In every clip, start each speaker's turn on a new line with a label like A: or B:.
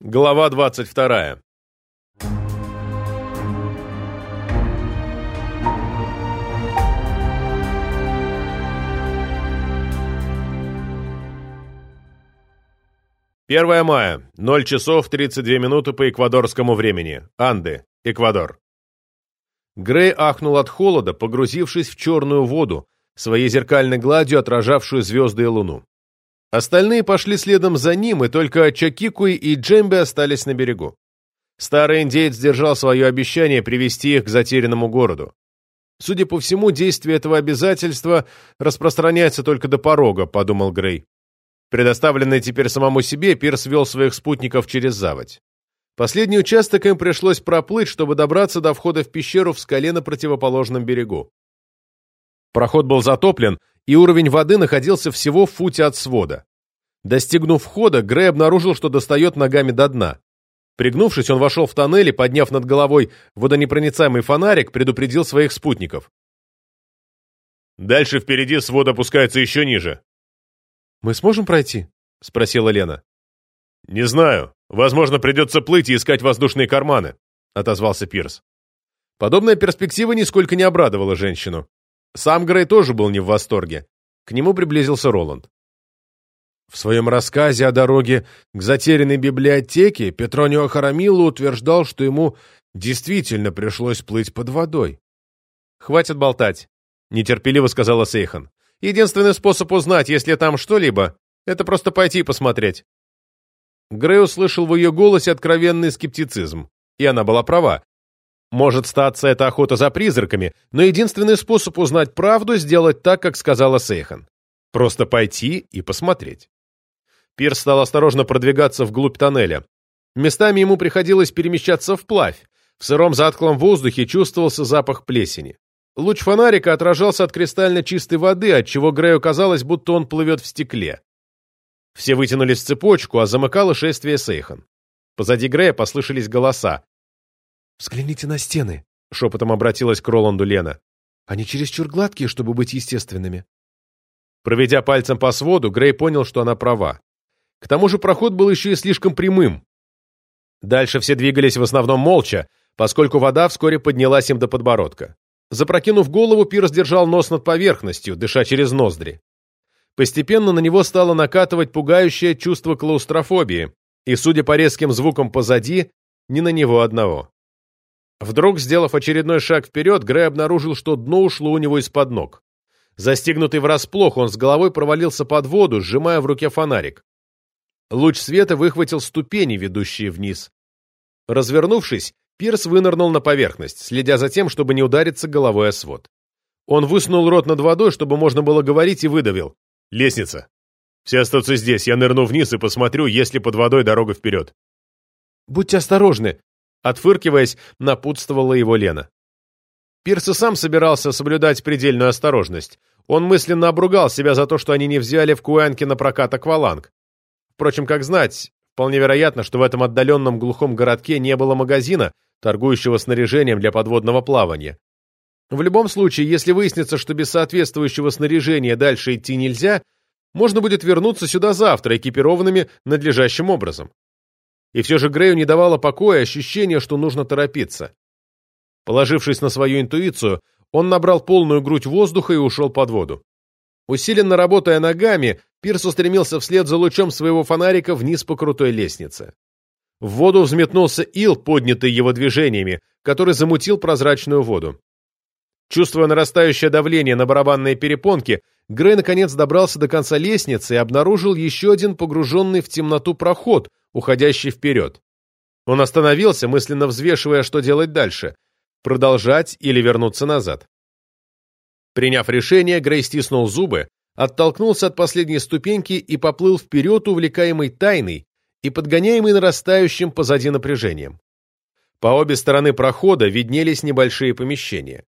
A: Глава 22. Первое мая, 0 часов 32 минуты по эквадорскому времени. Анды, Эквадор. Грей ахнул от холода, погрузившись в черную воду, своей зеркальной гладью отражавшую звезды и луну. Остальные пошли следом за ним, и только Чакикуи и Джемби остались на берегу. Старый индеец держал свое обещание привести их к затерянному городу. Судя по всему, действие этого обязательства распространяется только до порога, подумал Грей. Предоставленный теперь самому себе, Пирс вел своих спутников через заводь. Последний участок им пришлось проплыть, чтобы добраться до входа в пещеру в скале на противоположном берегу. Проход был затоплен, и уровень воды находился всего в футе от свода. Достигнув входа, Грей обнаружил, что достает ногами до дна. Пригнувшись, он вошел в тоннель и, подняв над головой водонепроницаемый фонарик, предупредил своих спутников. «Дальше впереди свод опускается еще ниже».
B: «Мы сможем пройти?» — спросила Лена.
A: «Не знаю. Возможно, придется плыть и искать воздушные карманы», — отозвался Пирс. Подобная перспектива нисколько не обрадовала женщину. Сам Грей тоже был не в восторге. К нему приблизился Роланд.
B: В своем рассказе о дороге к затерянной библиотеке Петронио Харамило утверждал, что ему действительно пришлось плыть под водой.
A: «Хватит болтать», — нетерпеливо сказала Сейхан. «Единственный способ узнать, есть ли там что-либо, это просто пойти и посмотреть». Грей услышал в ее голосе откровенный скептицизм, и она была права. Может статься это охота за призраками, но единственный способ узнать правду — сделать так, как сказала Сейхан. Просто пойти и посмотреть. Пирс стал осторожно продвигаться вглубь тоннеля. Местами ему приходилось перемещаться вплавь. В сыром затклом воздухе чувствовался запах плесени. Луч фонарика отражался от кристально чистой воды, отчего Грею казалось, будто он плывет в стекле. Все вытянулись в цепочку, а замыкало шествие Сейхан. Позади Грея послышались голоса.
B: «Взгляните на стены», —
A: шепотом обратилась к Роланду Лена.
B: «Они чересчур гладкие, чтобы быть естественными».
A: Проведя пальцем по своду, Грей понял, что она права. К тому же проход был еще и слишком прямым. Дальше все двигались в основном молча, поскольку вода вскоре поднялась им до подбородка. Запрокинув голову, Пирс держал нос над поверхностью, дыша через ноздри. Постепенно на него стало накатывать пугающее чувство клаустрофобии, и, судя по резким звукам позади, не на него одного. Вдруг, сделав очередной шаг вперед, Грей обнаружил, что дно ушло у него из-под ног. Застигнутый врасплох, он с головой провалился под воду, сжимая в руке фонарик. Луч света выхватил ступени, ведущие вниз. Развернувшись, Пирс вынырнул на поверхность, следя за тем, чтобы не удариться головой о свод. Он высунул рот над водой, чтобы можно было говорить, и выдавил. «Лестница. Все остаются здесь, я нырну вниз и посмотрю, есть ли под водой дорога вперед».
B: «Будьте осторожны»,
A: Отфыркиваясь, напутствовала его Лена. Пирс и сам собирался соблюдать предельную осторожность. Он мысленно обругал себя за то, что они не взяли в Куэнке на прокат акваланг. Впрочем, как знать, вполне вероятно, что в этом отдаленном глухом городке не было магазина, торгующего снаряжением для подводного плавания. В любом случае, если выяснится, что без соответствующего снаряжения дальше идти нельзя, можно будет вернуться сюда завтра, экипированными надлежащим образом. И все же Грею не давало покоя ощущение, что нужно торопиться. Положившись на свою интуицию, он набрал полную грудь воздуха и ушел под воду. Усиленно работая ногами, Пирс устремился вслед за лучом своего фонарика вниз по крутой лестнице. В воду взметнулся ил, поднятый его движениями, который замутил прозрачную воду. Чувствуя нарастающее давление на барабанные перепонки, Грей наконец добрался до конца лестницы и обнаружил еще один погруженный в темноту проход, уходящий вперед. Он остановился, мысленно взвешивая, что делать дальше – продолжать или вернуться назад. Приняв решение, Грей стиснул зубы, оттолкнулся от последней ступеньки и поплыл вперед, увлекаемый тайной и подгоняемый нарастающим позади напряжением. По обе стороны прохода виднелись небольшие помещения.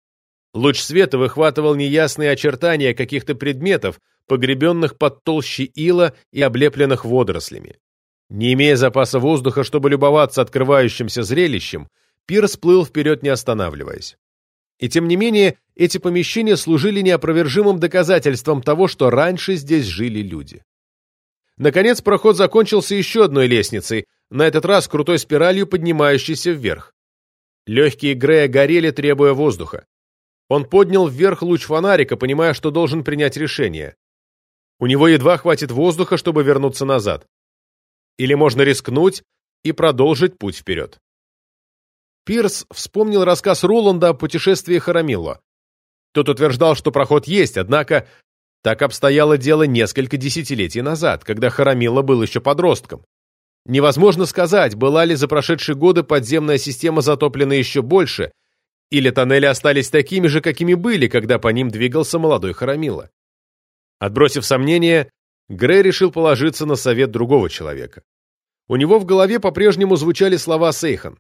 A: Луч света выхватывал неясные очертания каких-то предметов, погребенных под толщей ила и облепленных водорослями. Не имея запаса воздуха, чтобы любоваться открывающимся зрелищем, Пирс плыл вперед, не останавливаясь. И тем не менее, эти помещения служили неопровержимым доказательством того, что раньше здесь жили люди. Наконец, проход закончился еще одной лестницей, на этот раз крутой спиралью, поднимающейся вверх. Легкие Грея горели, требуя воздуха. Он поднял вверх луч фонарика, понимая, что должен принять решение. У него едва хватит воздуха, чтобы вернуться назад. Или можно рискнуть и продолжить путь вперед. Пирс вспомнил рассказ Роланда о путешествии Харамилла. Тот утверждал, что проход есть, однако так обстояло дело несколько десятилетий назад, когда Харамилла был еще подростком. Невозможно сказать, была ли за прошедшие годы подземная система затоплена еще больше, или тоннели остались такими же, какими были, когда по ним двигался молодой Харамила. Отбросив сомнения, Грей решил положиться на совет другого человека. У него в голове по-прежнему звучали слова Сейхан.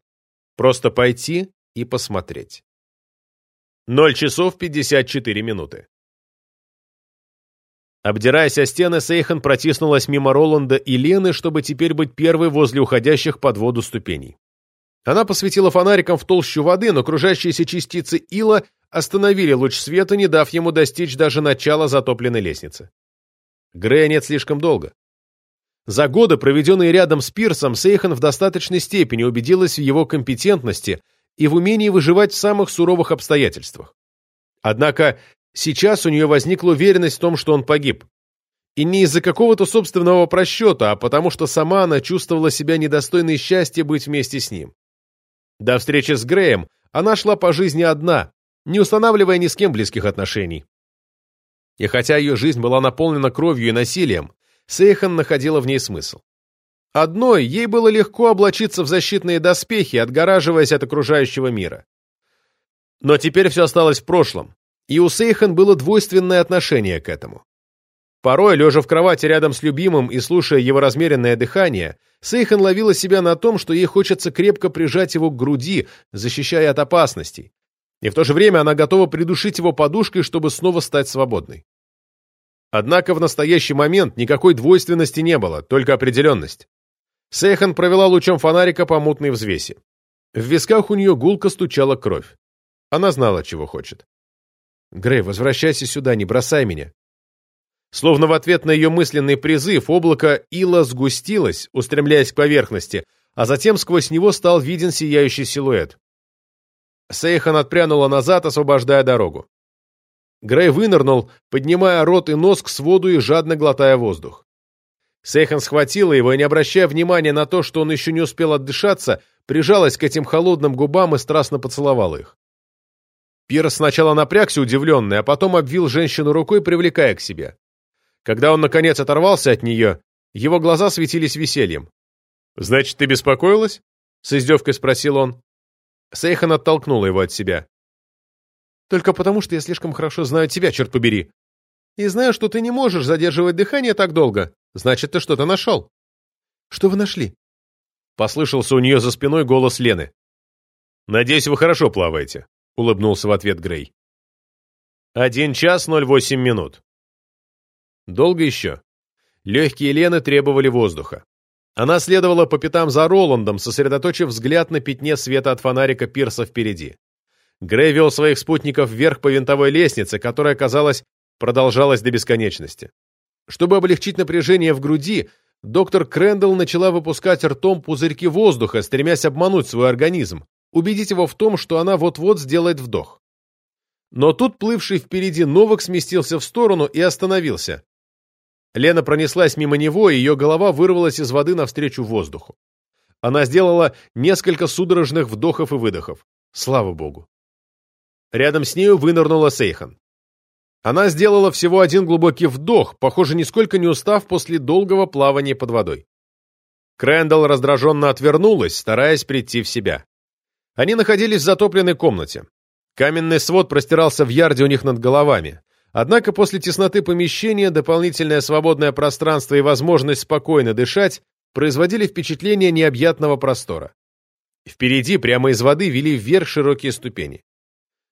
A: Просто пойти и посмотреть. 0 часов 54 минуты. Обдираясь о стены, Сейхан протиснулась мимо Роланда и Лены, чтобы теперь быть первой возле уходящих под воду ступеней. Она посветила фонариком в толщу воды, но окружающиеся частицы ила остановили луч света, не дав ему достичь даже начала затопленной лестницы. Грея нет слишком долго. За годы, проведенные рядом с Пирсом, Сейхан в достаточной степени убедилась в его компетентности и в умении выживать в самых суровых обстоятельствах. Однако сейчас у нее возникла уверенность в том, что он погиб. И не из-за какого-то собственного просчета, а потому что сама она чувствовала себя недостойной счастья быть вместе с ним. До встречи с Греем она шла по жизни одна, не устанавливая ни с кем близких отношений. И хотя ее жизнь была наполнена кровью и насилием, Сейхан находила в ней смысл. Одной ей было легко облачиться в защитные доспехи, отгораживаясь от окружающего мира. Но теперь все осталось в прошлом, и у Сейхан было двойственное отношение к этому. Порой, лежа в кровати рядом с любимым и слушая его размеренное дыхание, Сейхан ловила себя на том, что ей хочется крепко прижать его к груди, защищая от опасностей, и в то же время она готова придушить его подушкой, чтобы снова стать свободной. Однако в настоящий момент никакой двойственности не было, только определенность. Сейхан провела лучом фонарика по мутной взвеси. В висках у нее гулко стучала кровь. Она знала, чего хочет. «Грей, возвращайся сюда, не бросай меня». Словно в ответ на ее мысленный призыв, облако ила сгустилось, устремляясь к поверхности, а затем сквозь него стал виден сияющий силуэт. Сейхан отпрянула назад, освобождая дорогу. Грей вынырнул, поднимая рот и нос к своду и жадно глотая воздух. Сейхан схватила его и, не обращая внимания на то, что он еще не успел отдышаться, прижалась к этим холодным губам и страстно поцеловала их. Пирс сначала напрягся, удивленный, а потом обвил женщину рукой, привлекая к себе. Когда он, наконец, оторвался от нее, его глаза светились весельем. «Значит, ты беспокоилась?» — с издевкой спросил он. Сейхан оттолкнула его от себя. «Только потому, что я слишком хорошо знаю тебя, черт побери. И знаю, что ты не можешь задерживать дыхание так долго. Значит, ты что-то нашел». «Что вы нашли?» Послышался у нее за спиной голос Лены. «Надеюсь, вы хорошо плаваете», — улыбнулся в ответ Грей. «Один час ноль восемь минут. Долго еще? Легкие Лены требовали воздуха. Она следовала по пятам за Роландом, сосредоточив взгляд на пятне света от фонарика пирса впереди. Грей вел своих спутников вверх по винтовой лестнице, которая, казалось, продолжалась до бесконечности. Чтобы облегчить напряжение в груди, доктор Крэндалл начала выпускать ртом пузырьки воздуха, стремясь обмануть свой организм, убедить его в том, что она вот-вот сделает вдох. Но тут плывший впереди Новак сместился в сторону и остановился. Лена пронеслась мимо него, и ее голова вырвалась из воды навстречу воздуху. Она сделала несколько судорожных вдохов и выдохов. Слава богу. Рядом с нею вынырнула Сейхан. Она сделала всего один глубокий вдох, похоже, нисколько не устав после долгого плавания под водой. Крэндалл раздраженно отвернулась, стараясь прийти в себя. Они находились в затопленной комнате. Каменный свод простирался в ярде у них над головами. Однако после тесноты помещения дополнительное свободное пространство и возможность спокойно дышать производили впечатление необъятного простора. Впереди, прямо из воды, вели вверх широкие ступени.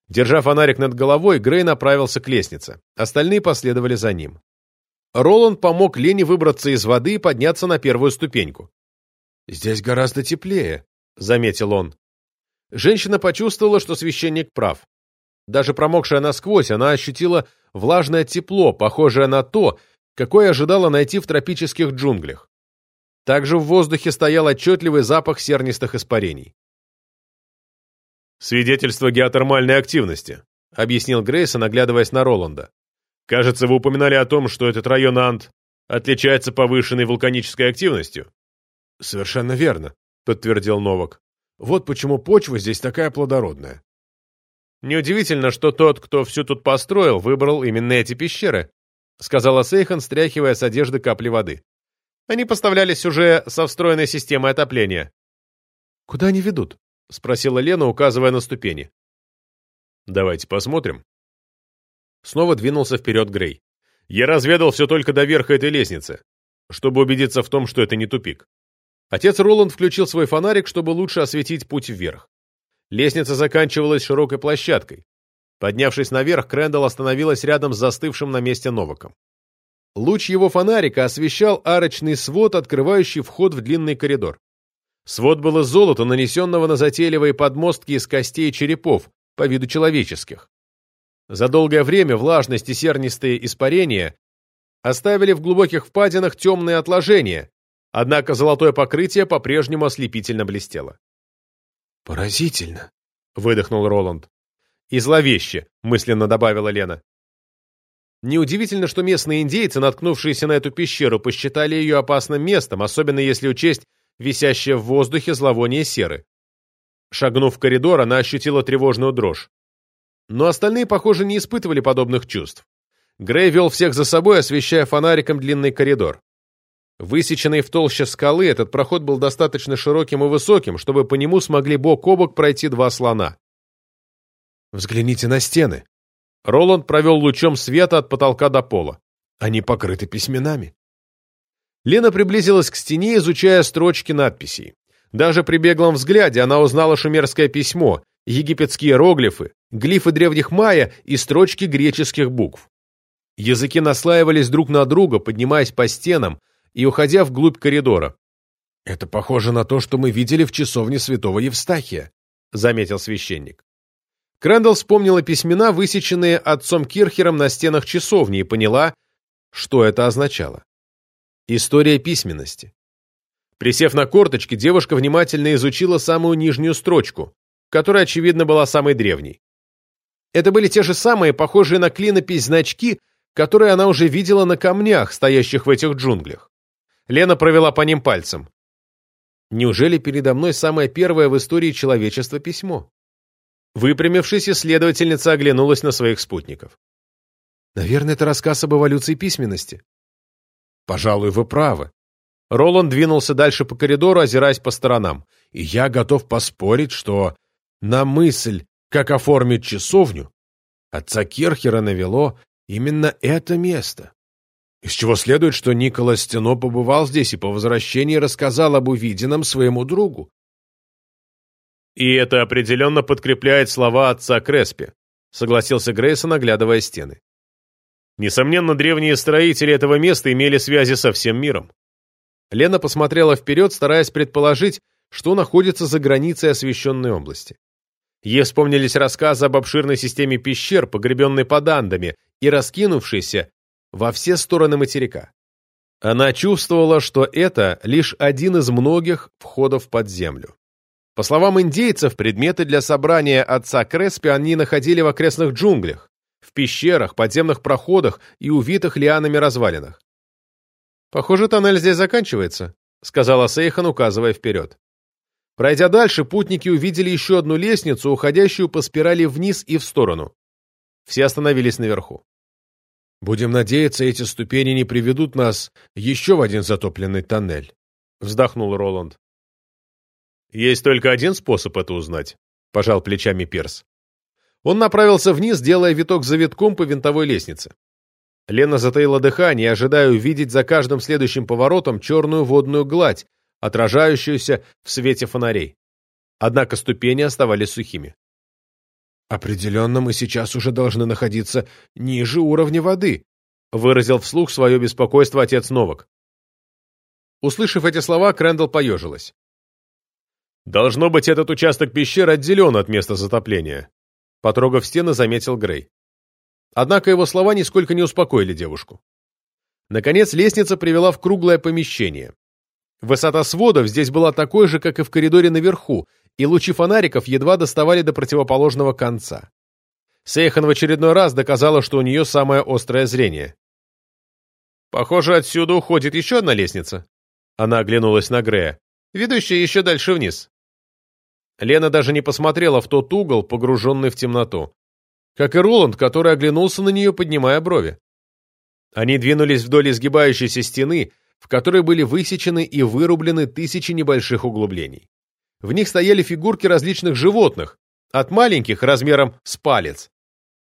A: Держа фонарик над головой, Грей направился к лестнице. Остальные последовали за ним. Роланд помог Лене выбраться из воды и подняться на первую ступеньку. «Здесь гораздо теплее», — заметил он. Женщина почувствовала, что священник прав. Даже промокшая насквозь, она ощутила влажное тепло, похожее на то, какое ожидала найти в тропических джунглях. Также в воздухе стоял отчетливый запах сернистых испарений.
B: «Свидетельство геотермальной активности», — объяснил Грейсон, оглядываясь на Роланда. «Кажется, вы упоминали о том, что этот район Ант отличается повышенной вулканической активностью».
A: «Совершенно верно», — подтвердил Новак. «Вот почему почва здесь такая плодородная».
B: «Неудивительно, что тот, кто все тут построил, выбрал именно эти пещеры», — сказала Сейхан, стряхивая с одежды капли воды. «Они поставлялись уже со встроенной системой отопления».
A: «Куда они ведут?» — спросила Лена, указывая на ступени.
B: «Давайте посмотрим». Снова двинулся вперед Грей. «Я разведал все только до верха этой лестницы, чтобы убедиться в том, что это не тупик». Отец Роланд включил свой фонарик, чтобы лучше осветить путь вверх. Лестница заканчивалась широкой площадкой. Поднявшись наверх, Крэндалл остановилась рядом с застывшим на месте Новаком. Луч его фонарика освещал арочный свод, открывающий вход в длинный коридор. Свод был из золота, нанесенного на затейливые подмостки из костей черепов, по виду человеческих. За долгое время влажность и сернистые испарения оставили в глубоких впадинах темные отложения, однако золотое покрытие по-прежнему ослепительно блестело.
A: «Поразительно», —
B: выдохнул Роланд. «И зловеще», — мысленно добавила Лена. Неудивительно, что местные индейцы, наткнувшиеся на эту пещеру, посчитали ее опасным местом, особенно если учесть висящее в воздухе зловоние серы. Шагнув в коридор, она ощутила тревожную дрожь. Но остальные, похоже, не испытывали подобных чувств. Грей вел всех за собой, освещая фонариком длинный коридор. Высеченный в толще скалы, этот проход был достаточно широким и высоким, чтобы по нему смогли бок о бок пройти два слона.
A: «Взгляните на стены!»
B: Роланд провел лучом света от потолка до пола.
A: «Они покрыты письменами».
B: Лена приблизилась к стене, изучая строчки надписей. Даже при беглом взгляде она узнала шумерское письмо, египетские иероглифы, глифы древних майя и строчки греческих букв. Языки наслаивались друг на друга, поднимаясь по стенам и уходя вглубь коридора.
A: «Это похоже на то, что мы видели в часовне святого Евстахия», — заметил священник.
B: Крэндалл вспомнила письмена, высеченные отцом Кирхером на стенах часовни, и поняла, что это означало. История письменности. Присев на корточки, девушка внимательно изучила самую нижнюю строчку, которая, очевидно, была самой древней. Это были те же самые, похожие на клинопись значки, которые она уже видела на камнях, стоящих в этих джунглях. Лена провела по ним пальцем. Неужели передо мной самое первое в истории человечества письмо? Выпрямившись, исследовательница оглянулась на своих спутников.
A: Наверное, это рассказ об эволюции письменности.
B: Пожалуй, вы правы. Роланд двинулся дальше по коридору, озираясь по сторонам.
A: И я готов поспорить, что на мысль, как оформить часовню, отца Керхера навело именно это место. Из чего следует, что Николас Стено побывал здесь и по возвращении рассказал об увиденном своему другу.
B: И это определенно подкрепляет слова отца Креспи, согласился Грейсон, оглядывая стены. Несомненно, древние строители этого места имели связи со всем миром. Лена посмотрела вперед, стараясь предположить, что находится за границей освещенной области. Ей вспомнились рассказы об обширной системе пещер, погребенной под Андами и раскинувшейся во все стороны материка. Она чувствовала, что это лишь один из многих входов под землю. По словам индейцев, предметы для собрания отца Креспи они находили в окрестных джунглях, в пещерах, подземных проходах и увитых лианами развалинах. «Похоже, тоннель здесь заканчивается», — сказала Сейхан, указывая вперед. Пройдя дальше, путники увидели еще одну лестницу, уходящую по спирали вниз и в сторону. Все остановились наверху.
A: «Будем надеяться, эти ступени не приведут нас еще в один затопленный тоннель», — вздохнул Роланд.
B: «Есть только один способ это узнать», — пожал плечами Перс. Он направился вниз, делая виток за витком по винтовой лестнице. Лена затаила дыхание, ожидая увидеть за каждым следующим поворотом черную водную гладь, отражающуюся в свете фонарей. Однако ступени оставались сухими.
A: «Определенно мы сейчас уже должны находиться ниже уровня воды»,
B: выразил вслух свое беспокойство отец Новак. Услышав эти слова, Крэндалл поежилась. «Должно быть, этот участок пещеры отделен от места затопления. Потрогав стены, заметил Грей. Однако его слова нисколько не успокоили девушку. Наконец лестница привела в круглое помещение.
A: Высота сводов здесь была такой же, как и в коридоре наверху, и лучи фонариков едва доставали до противоположного конца. Сейхан в очередной раз доказала, что у нее самое острое зрение. «Похоже, отсюда уходит еще одна лестница». Она оглянулась на Грея. «Ведущая еще дальше вниз». Лена даже не посмотрела в тот угол, погруженный в темноту. Как и Роланд, который оглянулся на нее, поднимая брови. Они двинулись вдоль изгибающейся стены, в которой были высечены и вырублены тысячи небольших углублений. В них стояли фигурки различных животных, от маленьких размером с палец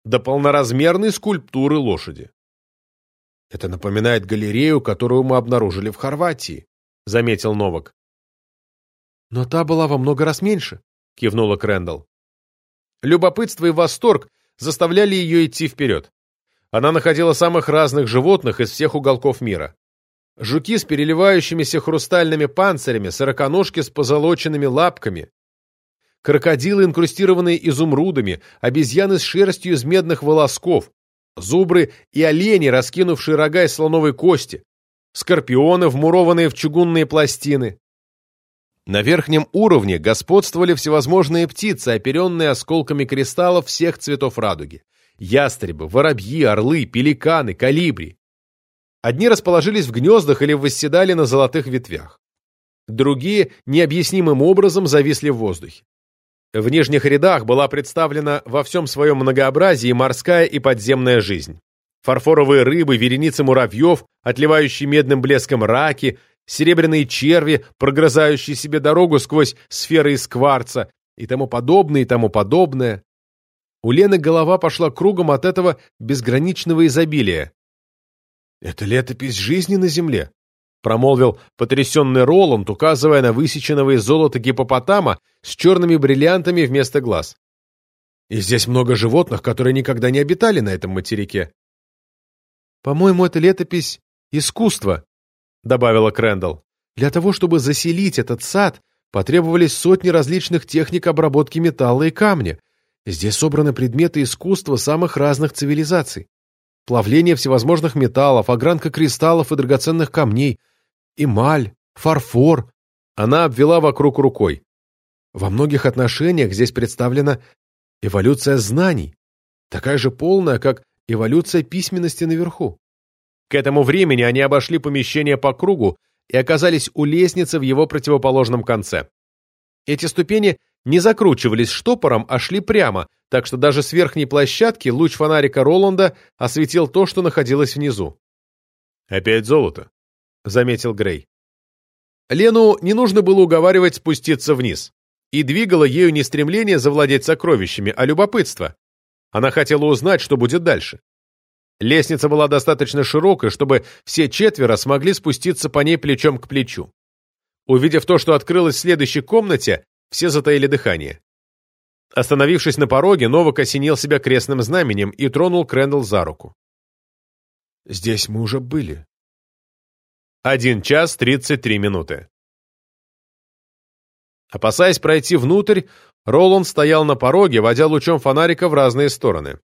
A: до полноразмерной скульптуры лошади. «Это напоминает галерею, которую мы обнаружили в Хорватии», — заметил Новак. «Но та была во много раз меньше», — кивнула Крэндалл. Любопытство и восторг заставляли ее идти вперед. Она находила самых разных животных из всех уголков мира. Жуки с переливающимися хрустальными панцирями, сороконожки с позолоченными лапками, крокодилы, инкрустированные изумрудами, обезьяны с шерстью из медных волосков, зубры и олени, раскинувшие рога из слоновой кости, скорпионы, вмурованные в чугунные пластины. На верхнем уровне господствовали всевозможные птицы, оперенные осколками кристаллов всех цветов радуги. Ястребы, воробьи, орлы, пеликаны, калибри. Одни расположились в гнездах или восседали на золотых ветвях. Другие необъяснимым образом зависли в воздухе. В нижних рядах была представлена во всем своем многообразии морская и подземная жизнь. Фарфоровые рыбы, вереницы муравьев, отливающие медным блеском раки, серебряные черви, прогрызающие себе дорогу сквозь сферы из кварца и тому подобное, и тому подобное. У Лены голова пошла кругом от этого безграничного изобилия. «Это летопись жизни на земле», промолвил потрясенный Роланд, указывая на высеченного из золота гипопотама с черными бриллиантами вместо глаз. И здесь много животных, которые никогда не обитали на этом материке. «По-моему, это летопись искусства», — добавила Крэндалл. «Для того, чтобы заселить этот сад, потребовались сотни различных техник обработки металла и камня. Здесь собраны предметы искусства самых разных цивилизаций. Плавление всевозможных металлов, огранка кристаллов и драгоценных камней — эмаль, фарфор. Она обвела вокруг рукой. Во многих отношениях здесь представлена эволюция знаний, такая же полная, как эволюция письменности наверху. К этому времени они обошли помещение по кругу и оказались у лестницы в его противоположном конце. Эти ступени не закручивались штопором, а шли прямо, так что даже с верхней площадки луч фонарика Роланда осветил то, что находилось внизу. «Опять золото», — заметил Грей. Лену не нужно было уговаривать спуститься вниз. И двигало ею не стремление завладеть сокровищами, а любопытство. Она хотела узнать, что будет дальше. Лестница была достаточно широкой, чтобы все четверо смогли спуститься по ней плечом к плечу. Увидев то, что открылось в следующей комнате, все затаили дыхание. Остановившись на пороге, Новак осенил себя крестным знаменем и тронул Крэндалл за руку. «Здесь мы уже были», 1 час 33 минуты. Опасаясь пройти внутрь, Роланд стоял на пороге, водя лучом фонарика в разные стороны.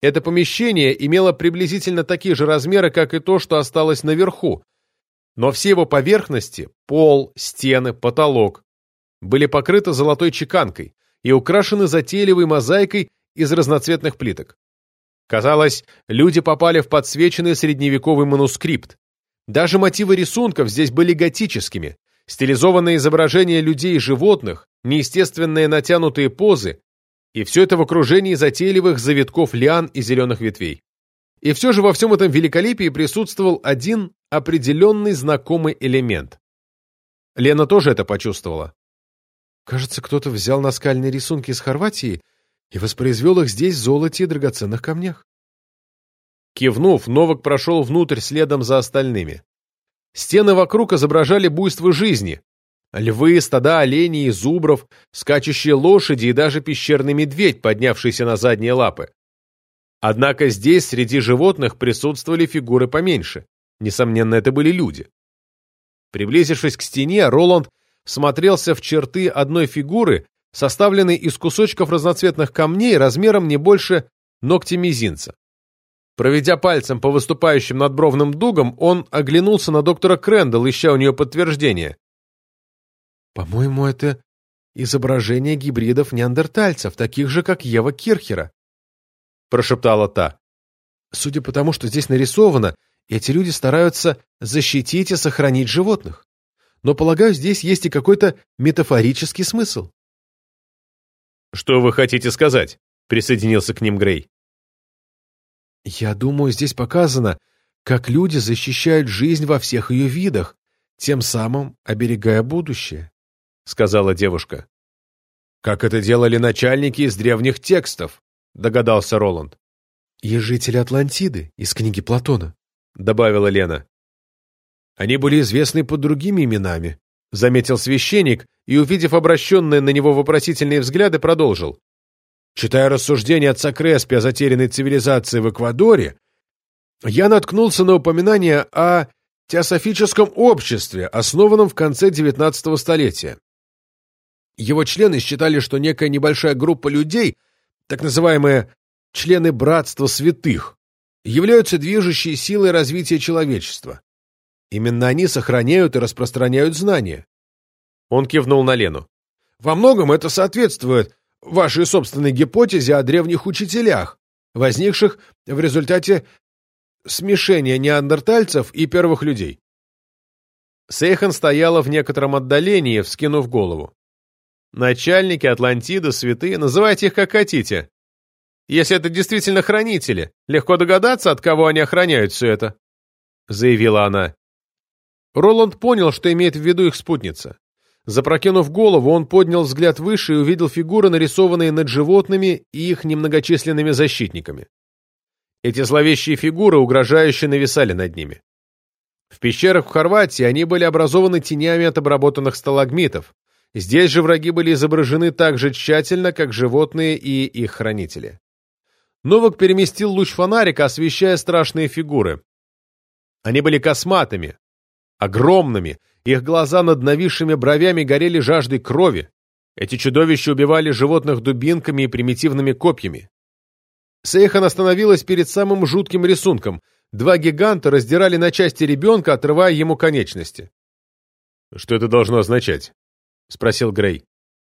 A: Это помещение имело приблизительно такие же размеры, как и то, что осталось наверху, но все его поверхности – пол, стены, потолок – были покрыты золотой чеканкой и украшены затейливой мозаикой из разноцветных плиток. Казалось, люди попали в подсвеченный средневековый манускрипт, даже мотивы рисунков здесь были готическими. Стилизованные изображения людей и животных, неестественные натянутые позы, и все это в окружении затейливых завитков лиан и зеленых ветвей. И все же во всем этом великолепии присутствовал один определенный знакомый элемент. Лена тоже это почувствовала. Кажется, кто-то взял наскальные рисунки из Хорватии и воспроизвел их здесь в золоте и драгоценных камнях. Кивнув, Новак прошел внутрь следом за остальными. Стены вокруг изображали буйство жизни. Львы, стада оленей и зубров, скачущие лошади и даже пещерный медведь, поднявшийся на задние лапы. Однако здесь среди животных присутствовали фигуры поменьше. Несомненно, это были люди. Приблизившись к стене, Роланд смотрелся в черты одной фигуры, составленной из кусочков разноцветных камней размером не больше ногтя мизинца. Проведя пальцем по выступающим надбровным дугам, он оглянулся на доктора Крэндалл, ища у нее подтверждение. «По-моему, это изображение гибридов неандертальцев, таких же, как Ева Кирхера», — прошептала та. «Судя по тому, что здесь нарисовано, эти люди стараются защитить и сохранить животных. Но, полагаю, здесь есть и какой-то метафорический смысл».
B: «Что вы хотите сказать?» — присоединился к ним Грей.
A: Я думаю, здесь показано, как люди защищают жизнь во всех ее видах, тем самым оберегая будущее, — сказала девушка. «Как это делали начальники из древних текстов», — догадался Роланд. «И жители Атлантиды из книги Платона», — добавила Лена. «Они были известны под другими именами», — заметил священник и, увидев обращенные на него вопросительные взгляды, продолжил. Читая рассуждения отца Креспи о затерянной цивилизации в Эквадоре, я наткнулся на упоминание о теософическом обществе, основанном в конце XIX столетия. Его члены считали, что некая небольшая группа людей, так называемые члены Братства Святых, являются движущей силой развития человечества. Именно они сохраняют и распространяют знания. Он кивнул на Лену. Во многом это соответствует вашей собственной гипотезе о древних учителях, возникших в результате смешения неандертальцев и первых людей. Сейхан стояла в некотором отдалении, вскинув голову. Начальники Атлантиды, святые, называйте их как хотите. Если это действительно хранители, легко догадаться, от кого они охраняют все это, — заявила она. Роланд понял, что имеет в виду их спутница. Запрокинув голову, он поднял взгляд выше и увидел фигуры, нарисованные над животными и их немногочисленными защитниками. Эти зловещие фигуры угрожающе нависали над ними. В пещерах в Хорватии они были образованы тенями от обработанных сталагмитов. Здесь же враги были изображены так же тщательно, как животные и их хранители. Новак переместил луч фонарика, освещая страшные фигуры. Они были косматыми, огромными, их глаза над нависшими бровями горели жаждой крови. Эти чудовища убивали животных дубинками и примитивными копьями. Сейхан остановилась перед самым жутким рисунком. Два гиганта раздирали на части ребенка, отрывая ему конечности.
B: «Что это должно означать?» — спросил Грей.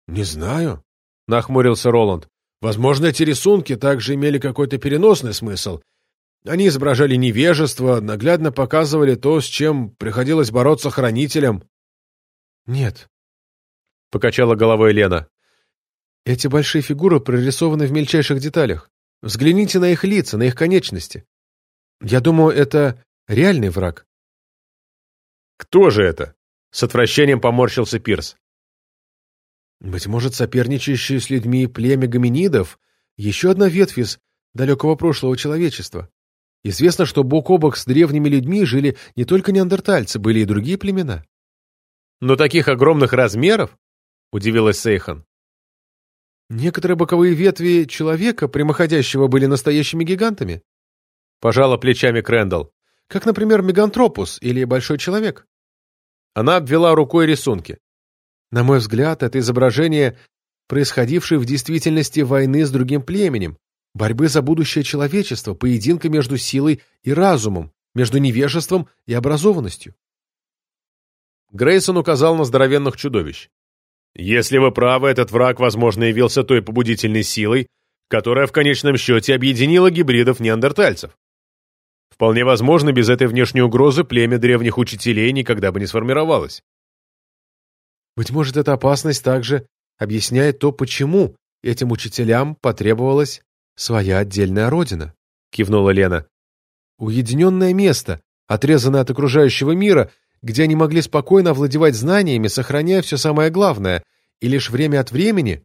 A: «Не знаю», — нахмурился Роланд. «Возможно, эти рисунки также имели какой-то переносный смысл. Они изображали невежество, наглядно показывали то, с чем приходилось бороться хранителям. «Нет», — покачала головой Лена. «Эти большие фигуры прорисованы в мельчайших деталях. Взгляните на их лица, на их конечности. Я думаю, это реальный враг».
B: «Кто же это?» — с отвращением поморщился Пирс.
A: «Быть может, соперничающие с людьми племя гоминидов, еще одна ветвь из далекого прошлого человечества. Известно, что бок о бок с древними людьми жили не только неандертальцы, были и другие племена.
B: «Но таких огромных размеров?» — удивилась Сейхан.
A: «Некоторые боковые ветви человека, прямоходящего, были настоящими гигантами», — пожала плечами Крэндалл, как, например, Мегантропус или Большой Человек. Она обвела рукой рисунки. На мой взгляд, это изображение происходившей в действительности войны с другим племенем, борьбы за будущее человечества, поединка между силой и разумом, между невежеством и образованностью.
B: Грейсон указал на здоровенных чудовищ. «Если вы правы, этот враг, возможно, явился той побудительной силой, которая в конечном счете объединила гибридов неандертальцев. Вполне возможно, без этой внешней угрозы племя древних учителей никогда бы не сформировалось.
A: Быть может, эта опасность также объясняет то, почему этим учителям потребовалось своя отдельная родина», — кивнула Лена. «Уединенное место, отрезанное от окружающего мира, где они могли спокойно овладевать знаниями, сохраняя все самое главное, и лишь время от времени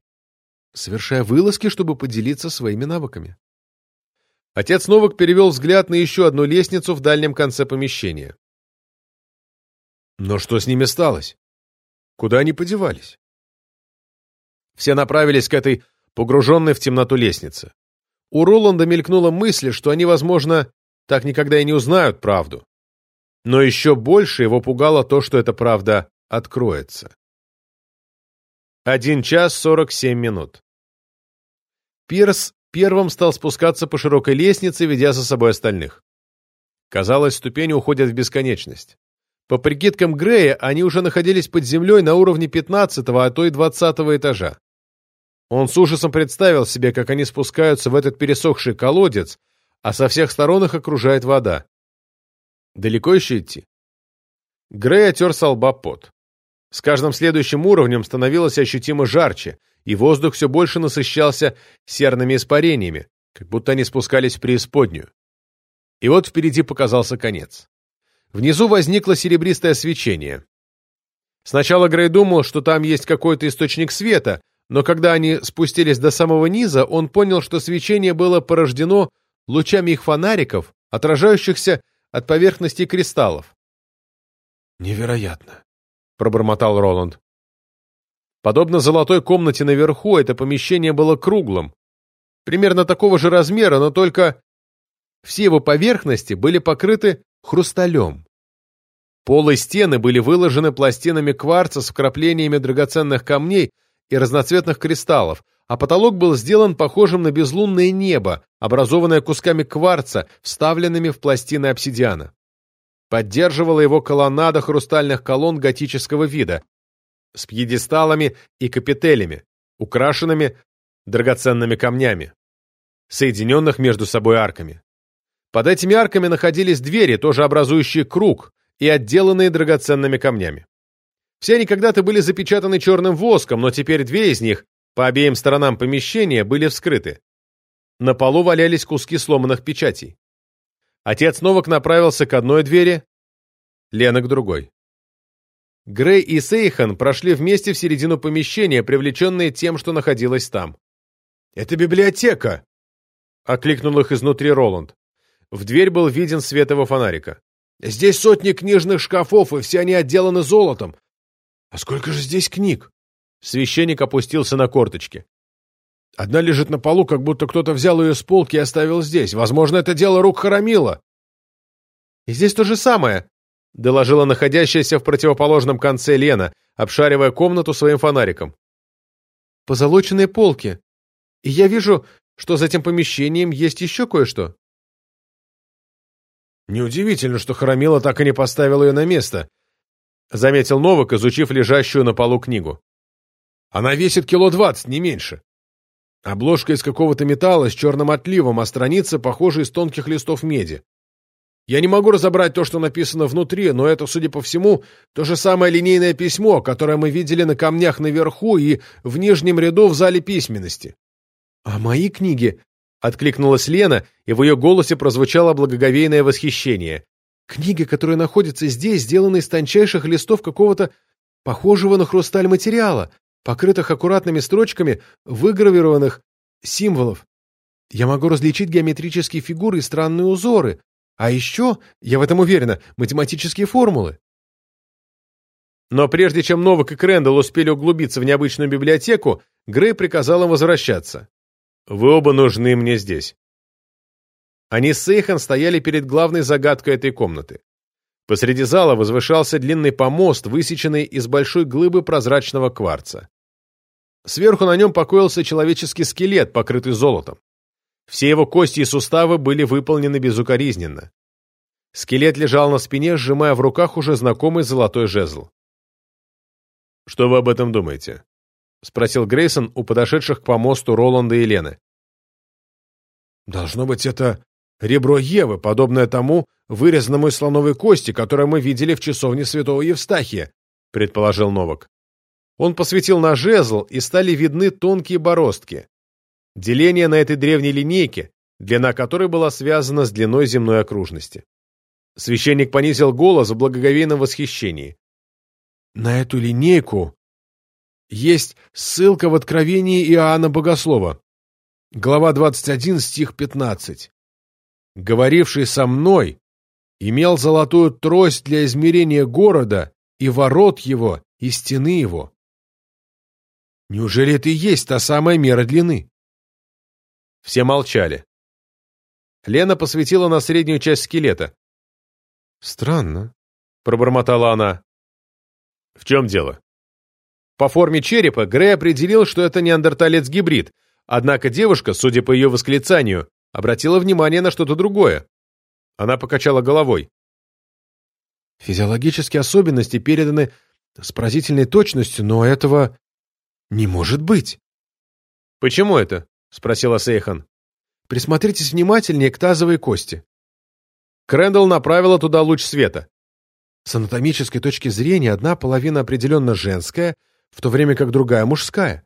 A: совершая вылазки, чтобы поделиться своими навыками». Отец Новак перевел взгляд на еще одну лестницу в дальнем конце помещения. Но что с ними сталось? Куда они подевались? Все направились к этой погруженной в темноту лестнице. У Роланда мелькнула мысль, что они, возможно, так никогда и не узнают правду. Но еще больше его пугало то, что эта правда откроется. Один час сорок семь минут. Пирс первым стал спускаться по широкой лестнице, ведя за собой остальных. Казалось, ступени уходят в бесконечность. По прикидкам Грея, они уже находились под землей на уровне 15 а то и 20 этажа. Он с ужасом представил себе, как они спускаются в этот пересохший колодец, а со всех сторон их окружает вода. Далеко еще идти? Грей отер со лба пот. С каждым следующим уровнем становилось ощутимо жарче, и воздух все больше насыщался серными испарениями, как будто они спускались в преисподнюю. И вот впереди показался конец. Внизу возникло серебристое свечение. Сначала Грей думал, что там есть какой-то источник света, но когда они спустились до самого низа, он понял, что свечение было порождено лучами их фонариков, отражающихся от поверхности кристаллов.
B: «Невероятно», —
A: пробормотал Роланд. Подобно золотой комнате наверху, это помещение было круглым, примерно такого же размера, но только все его поверхности были покрыты хрусталем. Пол и стены были выложены пластинами кварца с вкраплениями драгоценных камней и разноцветных кристаллов, а потолок был сделан похожим на безлунное небо, образованное кусками кварца, вставленными в пластины обсидиана. Поддерживала его колоннада хрустальных колонн готического вида с пьедесталами и капителями, украшенными драгоценными камнями, соединенных между собой арками. Под этими арками находились двери, тоже образующие круг, и отделанные драгоценными камнями. Все они когда-то были запечатаны черным воском, но теперь две из них, по обеим сторонам помещения, были вскрыты. На полу валялись куски сломанных печатей. Отец Новак направился к одной двери, Лена к другой. Грей и Сейхан прошли вместе в середину помещения, привлеченные тем, что находилось там.
B: «Это библиотека!»
A: — окликнул их изнутри Роланд. В дверь был виден свет его фонарика.
B: «Здесь сотни книжных шкафов, и все они отделаны золотом. А сколько же здесь книг?»
A: Священник опустился на корточки.
B: Одна лежит на полу, как будто кто-то взял ее с полки и оставил здесь. Возможно, это дело рук Харамила.
A: «И здесь то же самое», — доложила находящаяся в противоположном конце Лена, обшаривая комнату своим фонариком. «Позолоченные полки. И я вижу, что за этим помещением есть еще кое-что».
B: Неудивительно, что Харамила так и не поставил ее на место, —
A: заметил Новак, изучив лежащую на полу книгу.
B: «Она весит кило двадцать, не меньше. Обложка из какого-то металла с черным отливом, а страница похожа из тонких листов меди. Я не могу разобрать то, что написано внутри, но это, судя по всему, то же самое линейное письмо, которое мы видели на камнях наверху и в нижнем ряду в зале письменности.
A: А мои книги? Откликнулась Лена, и в ее голосе прозвучало благоговейное восхищение. Книги, которые находятся здесь, сделаны из тончайших листов какого-то похожего на хрусталь материала, покрытых аккуратными строчками выгравированных символов. Я могу различить геометрические фигуры и странные узоры, а еще, я в этом уверена, математические формулы. Но прежде чем Новак и Крэндалл успели углубиться в необычную библиотеку, Грей приказал им возвращаться. «Вы оба нужны мне здесь». Они с Сейхан стояли перед главной загадкой этой комнаты. Посреди зала возвышался длинный помост, высеченный из большой глыбы прозрачного кварца. Сверху на нем покоился человеческий скелет, покрытый золотом. Все его кости и суставы были выполнены безукоризненно. Скелет лежал на спине, сжимая в руках уже знакомый золотой жезл. «Что вы об этом думаете?» — спросил Грейсон у подошедших к помосту Роланда и Лены.
B: «Должно быть, это Ребро Евы, подобное тому, вырезанному из слоновой кости, которое мы видели в часовне святого Евстахия, предположил Новак.
A: Он посветил на жезл, и стали видны тонкие бороздки. Деление на этой древней линейке, длина которой была связана с длиной земной окружности. Священник понизил голос в благоговейном восхищении.
B: «На эту линейку есть ссылка в Откровении Иоанна Богослова. Глава 21, стих 15 говоривший со мной, имел золотую трость для измерения города и ворот его, и стены его. Неужели это и есть та самая мера длины?
A: Все молчали. Лена посветила на среднюю часть скелета.
B: «Странно», —
A: пробормотала она. «В чем дело?» По форме черепа Грей определил, что это неандерталец-гибрид, Однако девушка, судя по ее восклицанию, обратила внимание на что-то другое. Она покачала головой. Физиологические особенности переданы с поразительной точностью, но этого не может быть. «Почему это?» — спросила Сейхан. «Присмотритесь внимательнее к тазовой кости». Крэндалл направила туда луч света. С анатомической точки зрения одна половина определенно женская, в то время как другая мужская.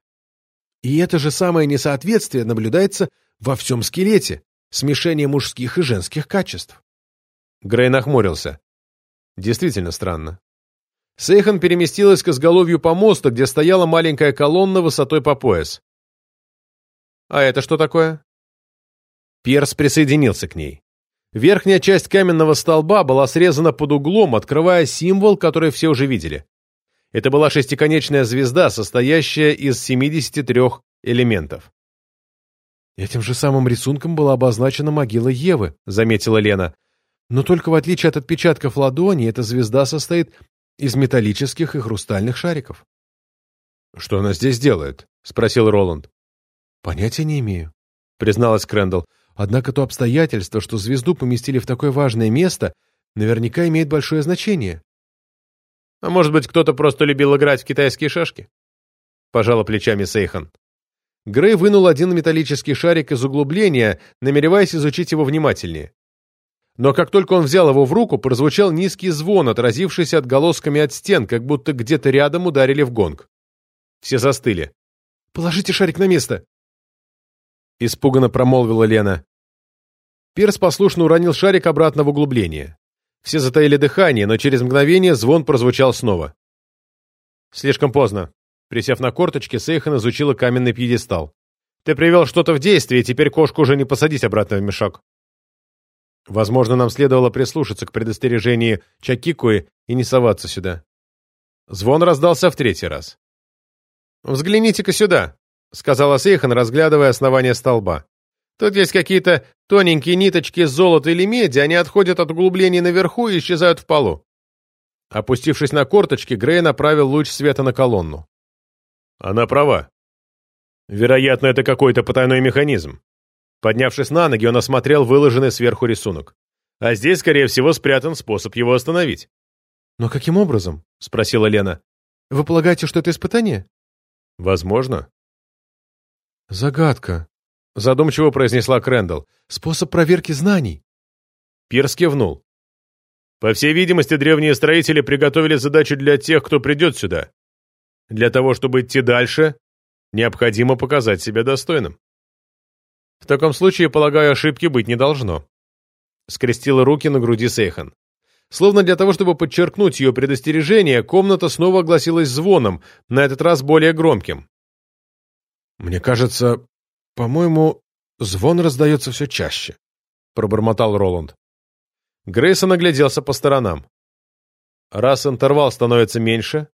A: И это же самое несоответствие наблюдается во всем скелете, смешение мужских и женских качеств. Грей нахмурился. Действительно странно. Сейхан переместилась к изголовью помоста, где стояла маленькая колонна высотой по пояс. «А это что такое?» Перс присоединился к ней. Верхняя часть каменного столба была срезана под углом, открывая символ, который все уже видели. Это была шестиконечная звезда, состоящая из 73 элементов. «Этим же самым рисунком была обозначена могила Евы», — заметила Лена. «Но только в отличие от отпечатков ладони, эта звезда состоит из металлических и хрустальных шариков». «Что она здесь делает?» — спросил Роланд. «Понятия не имею», — призналась Крэндалл. «Однако то обстоятельство, что звезду поместили в такое важное место, наверняка имеет большое значение».
B: «А может быть, кто-то просто любил играть в китайские шашки?» — пожала плечами Сейхан.
A: Грей вынул один металлический шарик из углубления, намереваясь изучить его внимательнее. Но как только он взял его в руку, прозвучал низкий звон, отразившийся отголосками от стен, как будто где-то рядом ударили в гонг. Все застыли. «Положите шарик на место!» Испуганно промолвила Лена. Перс послушно уронил шарик обратно в углубление. Все затаили дыхание, но через мгновение звон прозвучал снова. Слишком поздно. Присев на корточки, Сейхан изучила каменный пьедестал. «Ты привел что-то в действие, теперь кошку уже не посадить обратно в мешок». Возможно, нам следовало прислушаться к предостережению Чакикуи и не соваться сюда. Звон раздался в третий раз. «Взгляните-ка сюда», — сказала Сейхан, разглядывая основание столба. «Тут есть какие-то тоненькие ниточки золота или меди, они отходят от углублений наверху и исчезают в полу». Опустившись на корточки, Грей направил луч света на колонну.
B: Она права. Вероятно, это какой-то потайной механизм.
A: Поднявшись на ноги, он осмотрел выложенный сверху рисунок. А здесь, скорее всего, спрятан способ его остановить. «Но каким образом?» — спросила Лена. «Вы полагаете, что это испытание?» «Возможно». «Загадка», — задумчиво произнесла Крэндалл. «Способ проверки знаний». Пирс кивнул.
B: «По всей видимости, древние строители приготовили задачу для тех, кто придет сюда. Для того, чтобы идти дальше, необходимо показать себя достойным.
A: В таком случае, полагаю, ошибки быть не должно. Скрестила руки на груди Сейхан. Словно для того, чтобы подчеркнуть ее предостережение, комната снова огласилась звоном, на этот раз более громким. «Мне кажется, по-моему, звон раздается все чаще», — пробормотал Роланд. Грейсон огляделся по сторонам. Раз интервал становится меньше,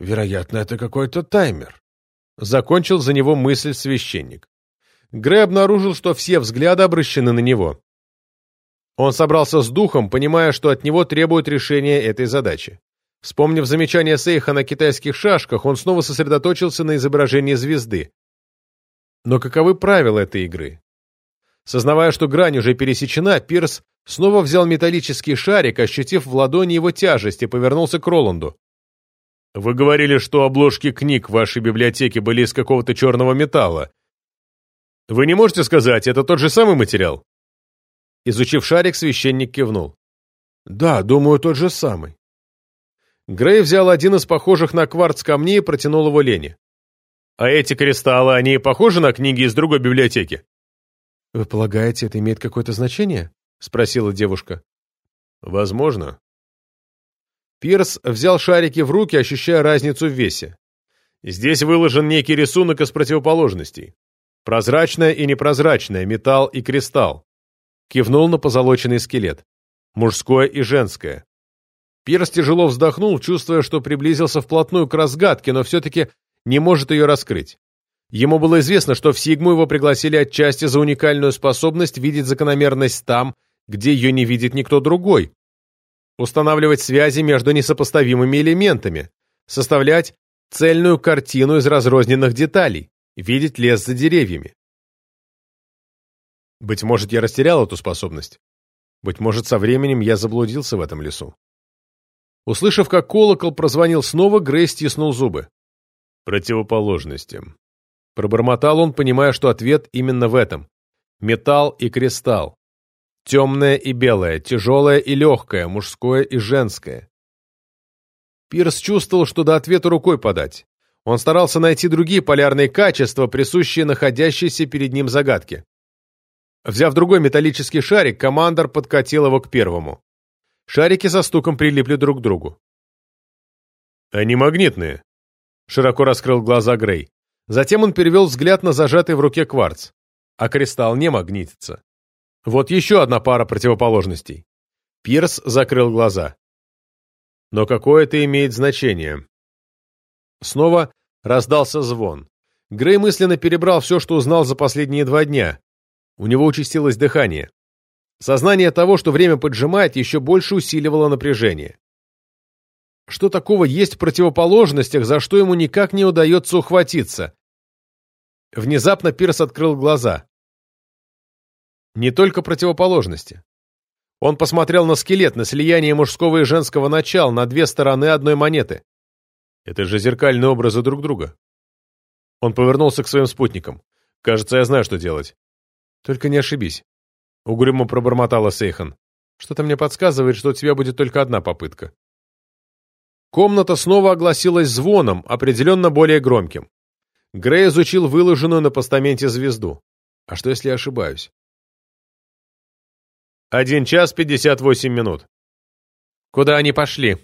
A: Вероятно, это какой-то таймер. Закончил за него мысль священник. Грей обнаружил, что все взгляды обращены на него. Он собрался с духом, понимая, что от него требует решения этой задачи. Вспомнив замечание Сейха на китайских шашках, он снова сосредоточился на изображении звезды. Но каковы правила этой игры? Сознавая, что грань уже пересечена, Пирс снова взял металлический шарик, ощутив в ладони его тяжесть, и повернулся к Роланду.
B: Вы говорили, что обложки книг в вашей библиотеке были из какого-то черного металла. Вы не можете сказать, это тот же самый материал?
A: Изучив шарик, священник кивнул. Да, думаю, тот же самый. Грей взял один из похожих на кварц камней и протянул его Лене.
B: А эти кристаллы, они похожи на книги из другой библиотеки?
A: Вы полагаете, это имеет какое-то значение? Спросила девушка.
B: Возможно.
A: Пирс взял шарики в руки, ощущая разницу в весе.
B: Здесь выложен некий рисунок из противоположностей.
A: Прозрачное и непрозрачное, металл и кристалл. Кивнул на позолоченный скелет. Мужское и женское. Пирс тяжело вздохнул, чувствуя, что приблизился вплотную к разгадке, но все-таки не может ее раскрыть. Ему было известно, что в Сигму его пригласили отчасти за уникальную способность видеть закономерность там, где ее не видит никто другой, устанавливать связи между несопоставимыми элементами, составлять цельную картину из разрозненных деталей, видеть лес за деревьями. Быть может, я растерял эту способность. Быть может, со временем я заблудился в этом лесу. Услышав, как колокол прозвонил снова, Грей стиснул зубы. Противоположности. Пробормотал он, понимая, что ответ именно в этом. Металл и кристалл. Темное и белое, тяжелое и легкое, мужское и женское. Пирс чувствовал, что до ответа рукой подать. Он старался найти другие полярные качества, присущие находящейся перед ним загадке. Взяв другой металлический шарик, командор подкатил его к первому. Шарики со стуком прилипли друг к другу. «Они магнитные», — широко раскрыл глаза Грей. Затем он перевел взгляд на зажатый в руке кварц. А кристалл не магнитится. Вот еще одна пара противоположностей. Пирс закрыл глаза. Но какое это имеет значение? Снова раздался звон. Грей мысленно перебрал все, что узнал за последние два дня. У него участилось дыхание. Сознание того, что время поджимает, еще больше усиливало напряжение. Что такого есть в противоположностях, за что ему никак не удается ухватиться? Внезапно Пирс открыл глаза. Не только противоположности. Он посмотрел на скелет, на слияние мужского и женского начал, на две стороны одной монеты. Это же зеркальные образы друг друга. Он повернулся к своим спутникам. «Кажется, я знаю, что делать. Только не ошибись. Угрюмо пробормотала Сейхан. Что-то мне подсказывает, что у тебя будет только одна попытка. Комната снова огласилась звоном, определенно более громким. Грей изучил выложенную на постаменте звезду. А что, если я ошибаюсь? Один час пятьдесят восемь минут. Куда они пошли?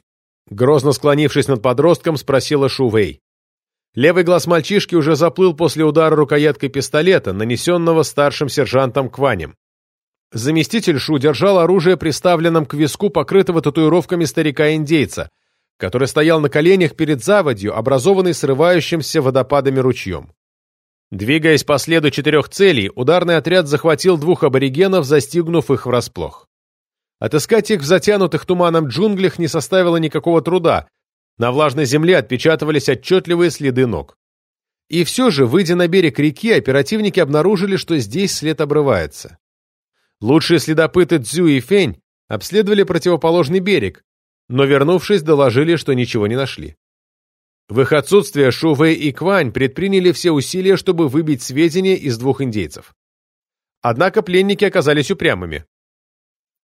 A: Грозно склонившись над подростком, спросила Шувей. Левый глаз мальчишки уже заплыл после удара рукояткой пистолета, нанесенного старшим сержантом Кванем. Заместитель Шу держал оружие приставленным к виску покрытого татуировками старика-индейца, который стоял на коленях перед заводью, образованной срывающимся водопадами ручьем. Двигаясь по следу четырех целей, ударный отряд захватил двух аборигенов, застигнув их врасплох. Отыскать их в затянутых туманом джунглях не составило никакого труда, на влажной земле отпечатывались отчетливые следы ног. И все же, выйдя на берег реки, оперативники обнаружили, что здесь след обрывается. Лучшие следопыты Цзю и Фень обследовали противоположный берег, но, вернувшись, доложили, что ничего не нашли. В их отсутствие Шу Вэй и Квань предприняли все усилия, чтобы выбить сведения из двух индейцев. Однако пленники оказались упрямыми.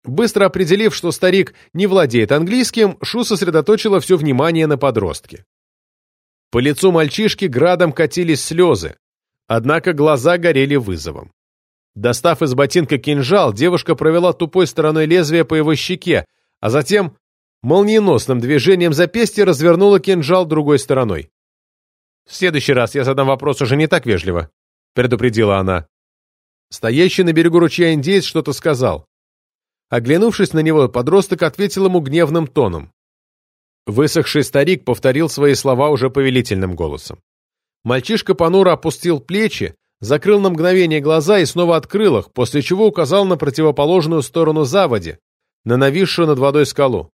A: Быстро определив, что старик не владеет английским, Шу сосредоточила все внимание на подростке. По лицу мальчишки градом катились слезы, однако глаза горели вызовом. Достав из ботинка кинжал, девушка провела тупой стороной лезвия по его щеке, а затем молниеносным движением запястья развернула кинжал другой стороной. «В следующий раз я задам вопрос уже не так вежливо», — предупредила она. Стоящий на берегу ручья индеец что-то сказал. Оглянувшись на него, подросток ответил ему гневным тоном. Высохший старик повторил свои слова уже повелительным голосом. Мальчишка понуро опустил плечи, закрыл на мгновение глаза и снова открыл их, после чего указал на противоположную сторону заводи, на нависшую над водой скалу.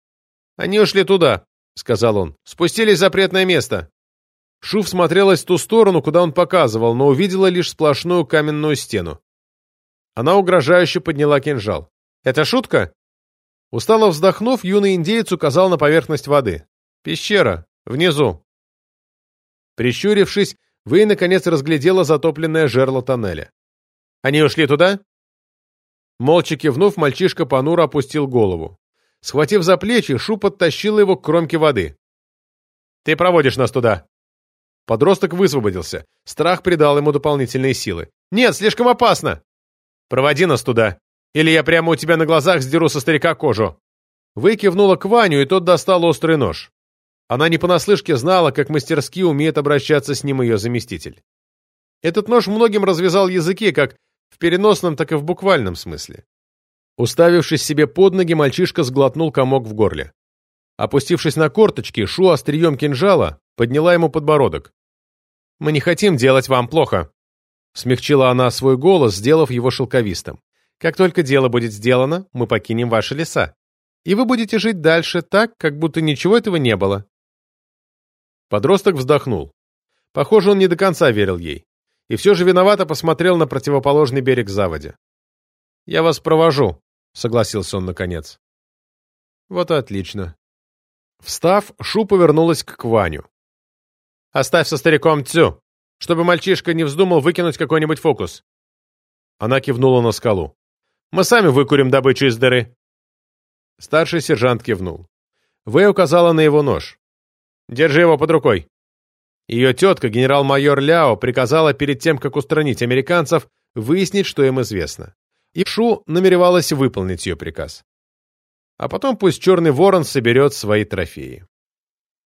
A: «Они ушли туда», — сказал он. «Спустились в запретное место». Шуф смотрелась в ту сторону, куда он показывал, но увидела лишь сплошную каменную стену. Она угрожающе подняла кинжал. «Это шутка?» Устало вздохнув, юный индеец указал на поверхность воды. «Пещера. Внизу». Прищурившись, вы, наконец, разглядела затопленное жерло тоннеля. «Они ушли туда?» Молча кивнув, мальчишка понуро опустил голову. Схватив за плечи, Шу подтащила его к кромке воды. «Ты проводишь нас туда!» Подросток высвободился. Страх придал ему дополнительные силы. «Нет, слишком опасно!» «Проводи нас туда!» Или я прямо у тебя на глазах сдеру со старика кожу». Вэй кивнула к Ваню, и тот достал острый нож. Она не понаслышке знала, как мастерски умеет обращаться с ним ее заместитель. Этот нож многим развязал языки, как в переносном, так и в буквальном смысле. Уставившись себе под ноги, мальчишка сглотнул комок в горле. Опустившись на корточки, Шу острием кинжала подняла ему подбородок. «Мы не хотим делать вам плохо», — смягчила она свой голос, сделав его шелковистым. Как только дело будет сделано, мы покинем ваши леса. И вы будете жить дальше так, как будто ничего этого не было». Подросток вздохнул. Похоже, он не до конца верил ей. и все же виновато посмотрел на противоположный берег заводи. «Я вас провожу», — согласился он наконец. «Вот и отлично». Встав, Шу повернулась к Кваню. «Оставь со стариком Цю, чтобы мальчишка не вздумал выкинуть какой-нибудь фокус». Она кивнула на скалу. «Мы сами выкурим добычу из дыры». Старший сержант кивнул. Вэй указала на его нож. «Держи его под рукой». Ее тетка, генерал-майор Ляо, приказала перед тем, как устранить американцев, выяснить, что им известно. И Шу намеревалась выполнить ее приказ. А потом пусть Черный Ворон соберет свои трофеи.